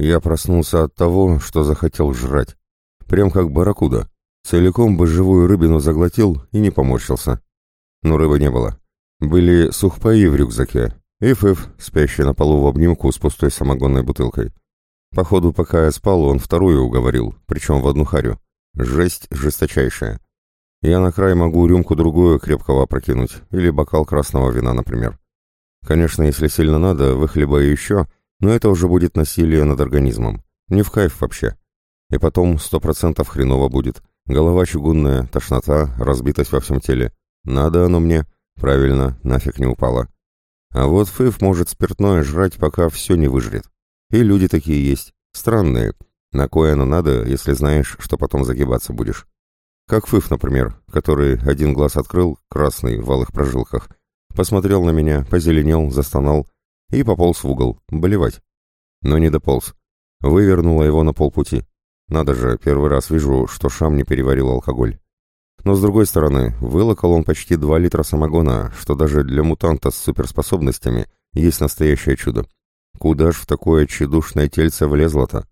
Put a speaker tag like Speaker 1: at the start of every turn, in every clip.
Speaker 1: Я проснулся от того, что захотел жрать. Прям как барракуда. Целиком бы живую рыбину заглотил и не поморщился. Но рыбы не было. Были сухпаи в рюкзаке и Фыф, спящий на полу в обнимку с пустой самогонной бутылкой. Походу, пока я спал, он вторую уговорил, причем в одну харю. Жесть жесточайшая. Я на край могу рюмку-другую крепкого опрокинуть, или бокал красного вина, например. Конечно, если сильно надо, выхлебаю еще, но это уже будет насилие над организмом. Не в кайф вообще. И потом сто процентов хреново будет. Голова чугунная, тошнота, разбитость во всем теле. Надо оно мне. Правильно, нафиг не упало. А вот Фыф может спиртное жрать, пока все не выжрет. И люди такие есть. Странные. На кое оно надо, если знаешь, что потом загибаться будешь. Как Фыф, например, который один глаз открыл, красный, в алых прожилках, посмотрел на меня, позеленел, застонал и пополз в угол, болевать. Но не дополз. Вывернула его на полпути. Надо же, первый раз вижу, что Шам не переварил алкоголь. Но с другой стороны, вылокал он почти два литра самогона, что даже для мутанта с суперспособностями есть настоящее чудо. Куда ж в такое чедушное тельце влезло-то?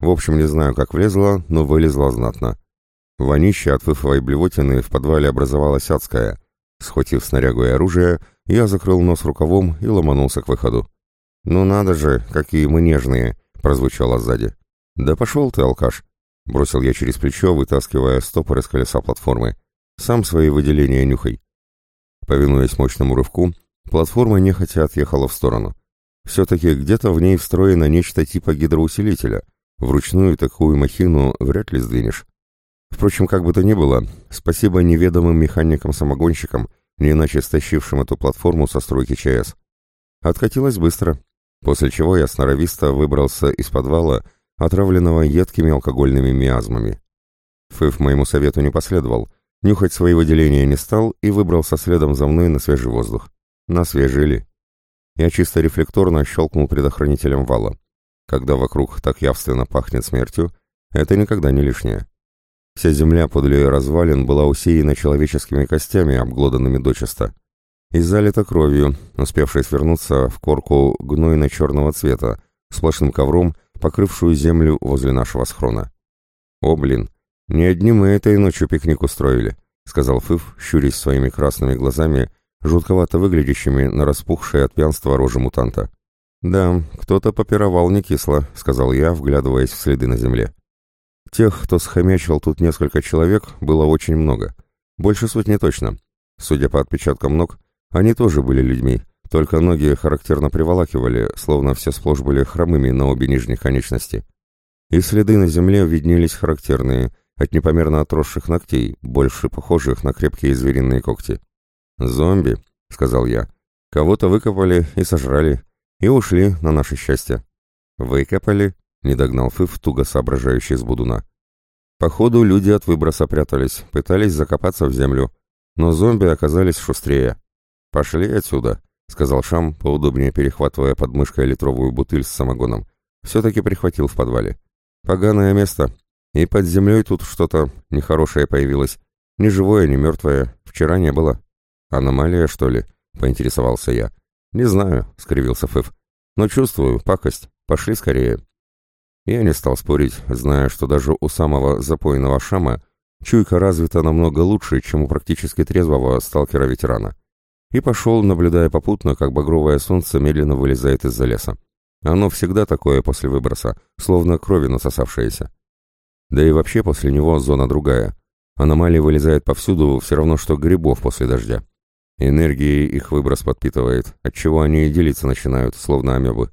Speaker 1: В общем, не знаю, как влезла, но вылезла знатно. Вонище от фыфовой блевотины в подвале образовалась адская. Схватив снарягу и оружие, я закрыл нос рукавом и ломанулся к выходу. «Ну надо же, какие мы нежные!» — прозвучало сзади. «Да пошел ты, алкаш!» — бросил я через плечо, вытаскивая стопор из колеса платформы. «Сам свои выделения нюхай». Повинуясь мощному рывку, платформа нехотя отъехала в сторону. Все-таки где-то в ней встроено нечто типа гидроусилителя. Вручную такую махину вряд ли сдвинешь. Впрочем, как бы то ни было, спасибо неведомым механикам-самогонщикам, не иначе стащившим эту платформу со стройки ЧС. Откатилась быстро, после чего я сноровисто выбрался из подвала, отравленного едкими алкогольными миазмами. Фыф моему совету не последовал, нюхать свои выделения не стал и выбрался следом за мной на свежий воздух. Насвежили. Я чисто рефлекторно щелкнул предохранителем вала. Когда вокруг так явственно пахнет смертью, это никогда не лишнее. Вся земля подле развалин была усеяна человеческими костями, обглоданными дочисто, и залита кровью, успевшей свернуться в корку гнойно-черного цвета, сплошным ковром, покрывшую землю возле нашего схрона. «О, блин, не одни мы этой ночью пикник устроили», — сказал Фыф, щурясь своими красными глазами, жутковато выглядящими на распухшее от пьянства рожи мутанта. «Да, кто-то попировал не кисло», — сказал я, вглядываясь в следы на земле. Тех, кто схомячил тут несколько человек, было очень много. Больше сотни точно. Судя по отпечаткам ног, они тоже были людьми, только ноги характерно приволакивали, словно все сплошь были хромыми на обе нижних конечности. И следы на земле виднелись характерные, от непомерно отросших ногтей, больше похожих на крепкие звериные когти. «Зомби», — сказал я. «Кого-то выкопали и сожрали, и ушли на наше счастье». «Выкопали?» Не догнал Фыф, туго соображающий с будуна. Походу, люди от выброса прятались, пытались закопаться в землю, но зомби оказались шустрее. «Пошли отсюда», — сказал Шам, поудобнее перехватывая под мышкой литровую бутыль с самогоном. Все-таки прихватил в подвале. «Поганое место. И под землей тут что-то нехорошее появилось. Ни живое, ни мертвое. Вчера не было». «Аномалия, что ли?» — поинтересовался я. «Не знаю», — скривился Фыф. «Но чувствую, пакость. Пошли скорее». Я не стал спорить, зная, что даже у самого запойного шама чуйка развита намного лучше, чем у практически трезвого сталкера-ветерана. И пошел, наблюдая попутно, как багровое солнце медленно вылезает из-за леса. Оно всегда такое после выброса, словно крови насосавшееся. Да и вообще после него зона другая. Аномалии вылезает повсюду, все равно что грибов после дождя. Энергией их выброс подпитывает, отчего они и делиться начинают, словно амебы.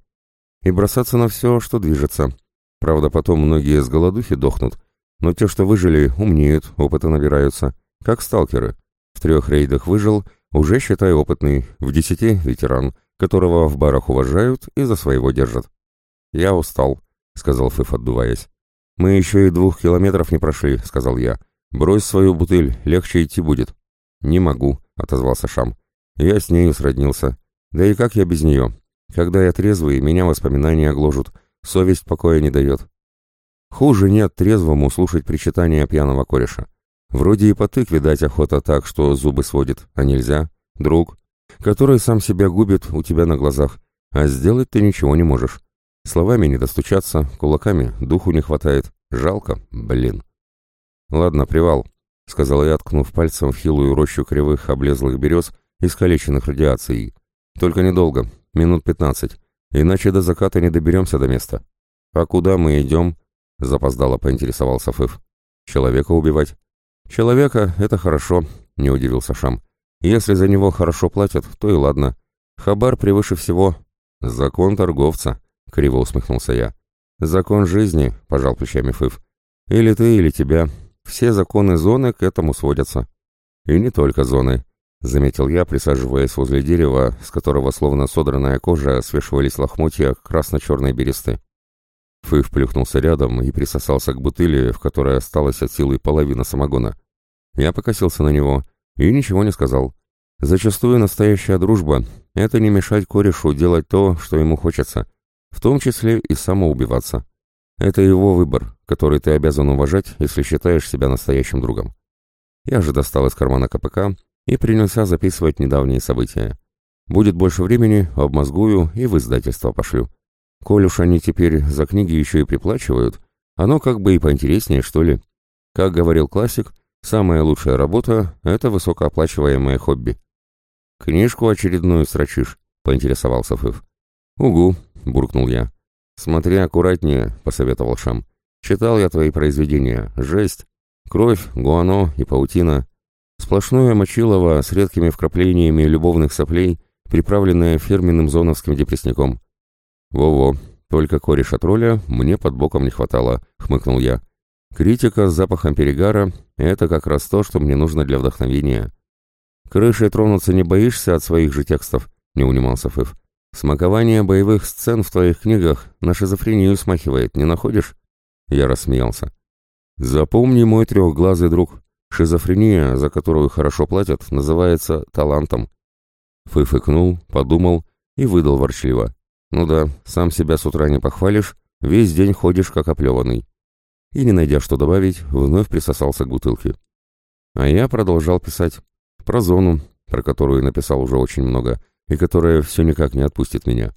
Speaker 1: И бросаться на все, что движется, Правда, потом многие с голодухи дохнут, но те, что выжили, умнеют, опыта набираются, как сталкеры. В трех рейдах выжил, уже считай опытный, в десяти — ветеран, которого в барах уважают и за своего держат. «Я устал», — сказал Фыф, отдуваясь. «Мы еще и двух километров не прошли», — сказал я. «Брось свою бутыль, легче идти будет». «Не могу», — отозвался Шам. «Я с нею сроднился. Да и как я без нее? Когда я трезвый, меня воспоминания гложут, Совесть покоя не дает. Хуже нет трезвому слушать причитания пьяного кореша. Вроде и по тыкве дать охота так, что зубы сводит, а нельзя. Друг, который сам себя губит у тебя на глазах, а сделать ты ничего не можешь. Словами не достучаться, кулаками духу не хватает. Жалко, блин. Ладно, привал, — сказал я, ткнув пальцем в хилую рощу кривых облезлых берез, искалеченных радиацией. «Только недолго, минут пятнадцать, иначе до заката не доберемся до места». «А куда мы идем?» — запоздало поинтересовался Фыф. «Человека убивать». «Человека — это хорошо», — не удивился Шам. «Если за него хорошо платят, то и ладно. Хабар превыше всего». «Закон торговца», — криво усмехнулся я. «Закон жизни», — пожал плечами Фыф. «Или ты, или тебя. Все законы зоны к этому сводятся. И не только зоны, заметил я, присаживаясь возле дерева, с которого словно содранная кожа свешивались лохмотья красно-черной бересты. Фыв плюхнулся рядом и присосался к бутыли, в которой осталась от силы половина самогона. Я покосился на него и ничего не сказал. Зачастую настоящая дружба — это не мешать корешу делать то, что ему хочется, в том числе и самоубиваться. Это его выбор, который ты обязан уважать, если считаешь себя настоящим другом. Я же достал из кармана КПК и принялся записывать недавние события. Будет больше времени, обмозгую и в издательство пошлю. Коль уж они теперь за книги еще и приплачивают, оно как бы и поинтереснее, что ли. Как говорил классик, самая лучшая работа — это высокооплачиваемое хобби. «Книжку очередную срочишь?» — поинтересовался Фыв. «Угу», — буркнул я. «Смотри аккуратнее», — посоветовал Шам. «Читал я твои произведения. Жесть. Кровь, гуано и паутина. Сплошное мочилово с редкими вкраплениями любовных соплей, приправленное фирменным зоновским депрессником». «Во-во, только кореша тролля мне под боком не хватало», — хмыкнул я. «Критика с запахом перегара — это как раз то, что мне нужно для вдохновения». «Крышей тронуться не боишься от своих же текстов?» — не унимался Фыф. Смакование боевых сцен в твоих книгах на шизофрению смахивает, не находишь?» Я рассмеялся. «Запомни, мой трехглазый друг, шизофрения, за которую хорошо платят, называется талантом». Фыфыкнул, подумал и выдал ворчливо. «Ну да, сам себя с утра не похвалишь, весь день ходишь как оплеванный». И, не найдя что добавить, вновь присосался к бутылке. А я продолжал писать. Про зону, про которую написал уже очень много, — и которая все никак не отпустит меня.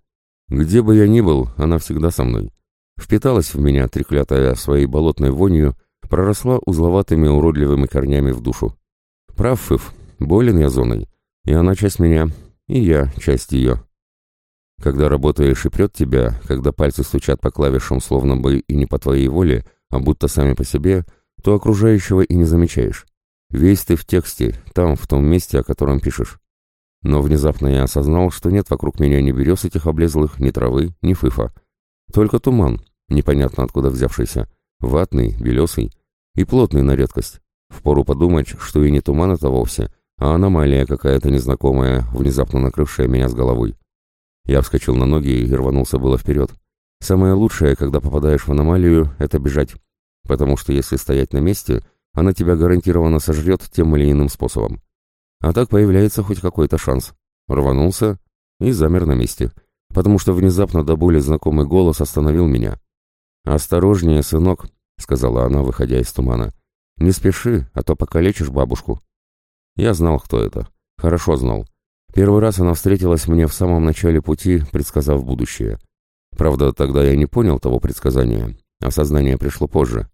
Speaker 1: Где бы я ни был, она всегда со мной. Впиталась в меня, треклятая своей болотной вонью, проросла узловатыми уродливыми корнями в душу. Прав, Фыф, болен я зоной, и она часть меня, и я часть ее. Когда работаешь и прет тебя, когда пальцы стучат по клавишам, словно бы и не по твоей воле, а будто сами по себе, то окружающего и не замечаешь. Весь ты в тексте, там, в том месте, о котором пишешь. Но внезапно я осознал, что нет вокруг меня ни берез этих облезлых, ни травы, ни фыфа. Только туман, непонятно откуда взявшийся, ватный, белесый и плотный на редкость. Впору подумать, что и не туман это вовсе, а аномалия какая-то незнакомая, внезапно накрывшая меня с головой. Я вскочил на ноги и рванулся было вперед. Самое лучшее, когда попадаешь в аномалию, это бежать. Потому что если стоять на месте, она тебя гарантированно сожрет тем или иным способом. А так появляется хоть какой-то шанс. Рванулся и замер на месте, потому что внезапно до боли знакомый голос остановил меня. «Осторожнее, сынок», — сказала она, выходя из тумана. «Не спеши, а то покалечишь бабушку». Я знал, кто это. Хорошо знал. Первый раз она встретилась мне в самом начале пути, предсказав будущее. Правда, тогда я не понял того предсказания. Осознание пришло позже.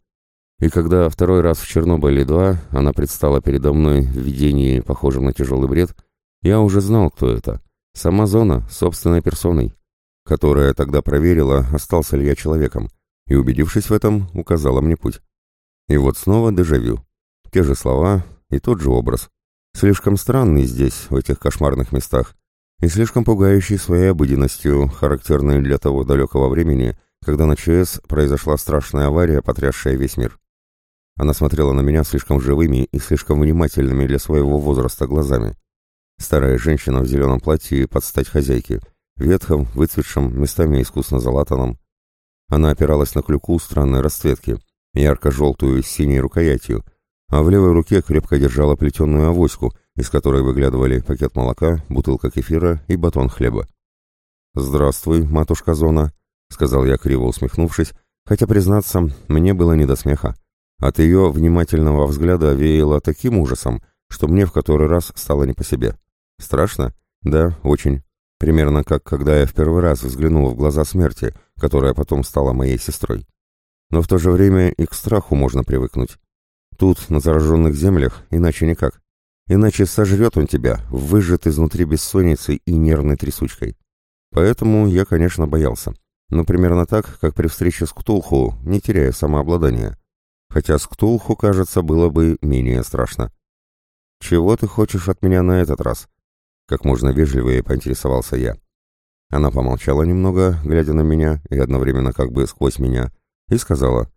Speaker 1: И когда второй раз в Чернобыле-2 она предстала передо мной в видении, похожем на тяжелый бред, я уже знал, кто это. Сама зона, собственной персоной, которая тогда проверила, остался ли я человеком, и, убедившись в этом, указала мне путь. И вот снова дежавю. Те же слова и тот же образ. Слишком странный здесь, в этих кошмарных местах, и слишком пугающий своей обыденностью, характерной для того далекого времени, когда на ЧС произошла страшная авария, потрясшая весь мир. Она смотрела на меня слишком живыми и слишком внимательными для своего возраста глазами. Старая женщина в зеленом платье под стать хозяйке, ветхом, выцветшем, местами искусно залатанном. Она опиралась на клюку странной расцветки, ярко-желтую с синей рукоятью, а в левой руке крепко держала плетеную авоську, из которой выглядывали пакет молока, бутылка кефира и батон хлеба. «Здравствуй, матушка Зона», — сказал я, криво усмехнувшись, хотя, признаться, мне было не до смеха. От ее внимательного взгляда веяло таким ужасом, что мне в который раз стало не по себе. Страшно? Да, очень. Примерно как когда я в первый раз взглянул в глаза смерти, которая потом стала моей сестрой. Но в то же время и к страху можно привыкнуть. Тут, на зараженных землях, иначе никак. Иначе сожрет он тебя, выжжет изнутри бессонницей и нервной трясучкой. Поэтому я, конечно, боялся. Но примерно так, как при встрече с Ктулху, не теряя самообладания. Хотя с Ктулху, кажется, было бы менее страшно. «Чего ты хочешь от меня на этот раз?» Как можно вежливее поинтересовался я. Она помолчала немного, глядя на меня и одновременно как бы сквозь меня, и сказала,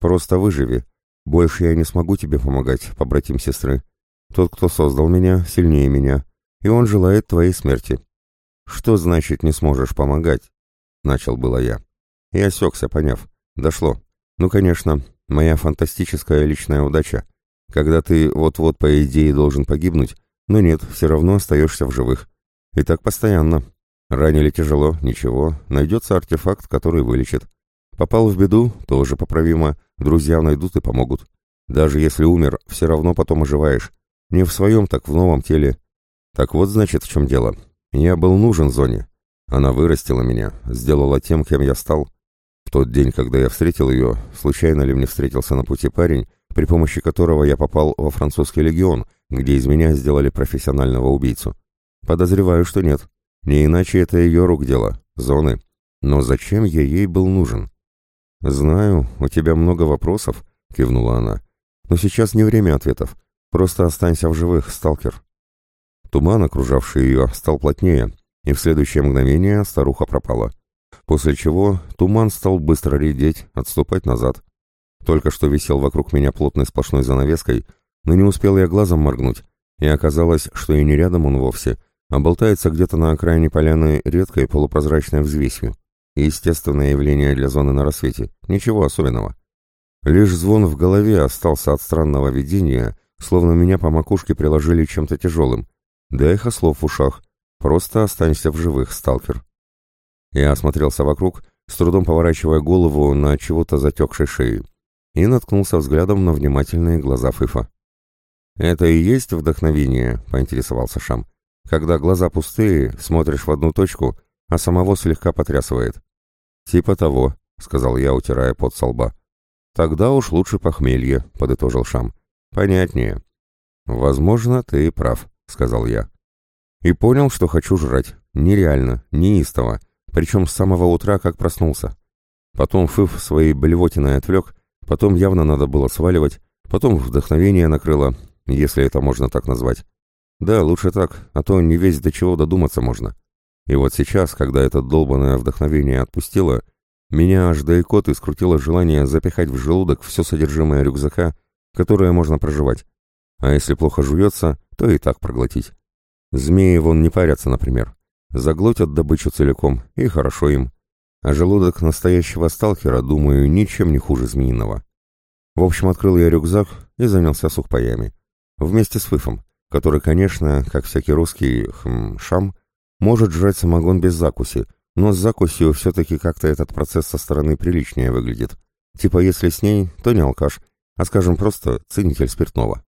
Speaker 1: «Просто выживи. Больше я не смогу тебе помогать, побратим сестры. Тот, кто создал меня, сильнее меня, и он желает твоей смерти». «Что значит не сможешь помогать?» Начал было я. И осекся, поняв. Дошло. Ну, конечно, моя фантастическая личная удача. Когда ты вот-вот, по идее, должен погибнуть, но нет, все равно остаешься в живых. И так постоянно. Ранили тяжело, ничего, найдется артефакт, который вылечит. Попал в беду, тоже поправимо, друзья найдут и помогут. Даже если умер, все равно потом оживаешь. Не в своем, так в новом теле. Так вот, значит, в чем дело. Я был нужен зоне. Она вырастила меня, сделала тем, кем я стал. В тот день, когда я встретил ее, случайно ли мне встретился на пути парень, при помощи которого я попал во французский легион, где из меня сделали профессионального убийцу. Подозреваю, что нет. Не иначе это ее рук дело, зоны. Но зачем я ей был нужен? «Знаю, у тебя много вопросов», — кивнула она. «Но сейчас не время ответов. Просто останься в живых, сталкер». Туман, окружавший ее, стал плотнее, и в следующее мгновение старуха пропала. После чего туман стал быстро редеть, отступать назад. Только что висел вокруг меня плотной сплошной занавеской, но не успел я глазом моргнуть, и оказалось, что и не рядом он вовсе, а болтается где-то на окраине поляны редкой полупрозрачной взвесью. Естественное явление для зоны на рассвете, ничего особенного. Лишь звон в голове остался от странного видения, словно меня по макушке приложили чем-то тяжелым, да эхо слов в ушах. Просто останься в живых, сталкер. Я осмотрелся вокруг, с трудом поворачивая голову на чего-то затекшей шеи, и наткнулся взглядом на внимательные глаза Фыфа. «Это и есть вдохновение?» — поинтересовался Шам. «Когда глаза пустые, смотришь в одну точку, а самого слегка потрясывает». «Типа того», — сказал я, утирая пот со лба. «Тогда уж лучше похмелье», — подытожил Шам. «Понятнее». «Возможно, ты прав», — сказал я. И понял, что хочу жрать. Нереально, неистово. Причем с самого утра, как проснулся. Потом Фыф своей блевотиной отвлек, потом явно надо было сваливать, потом вдохновение накрыло, если это можно так назвать. Да, лучше так, а то не весь до чего додуматься можно. И вот сейчас, когда это долбанное вдохновение отпустило, меня аж до икоты скрутило желание запихать в желудок все содержимое рюкзака, которое можно проживать. А если плохо жуется, то и так проглотить. Змеи вон не парятся, например. Заглотят добычу целиком, и хорошо им. А желудок настоящего сталкера, думаю, ничем не хуже змеиного. В общем, открыл я рюкзак и занялся сухпаями. Вместе с Фыфом, который, конечно, как всякий русский хм, шам, может жрать самогон без закуси, но с закусью все-таки как-то этот процесс со стороны приличнее выглядит. Типа если с ней, то не алкаш, а, скажем, просто ценитель спиртного.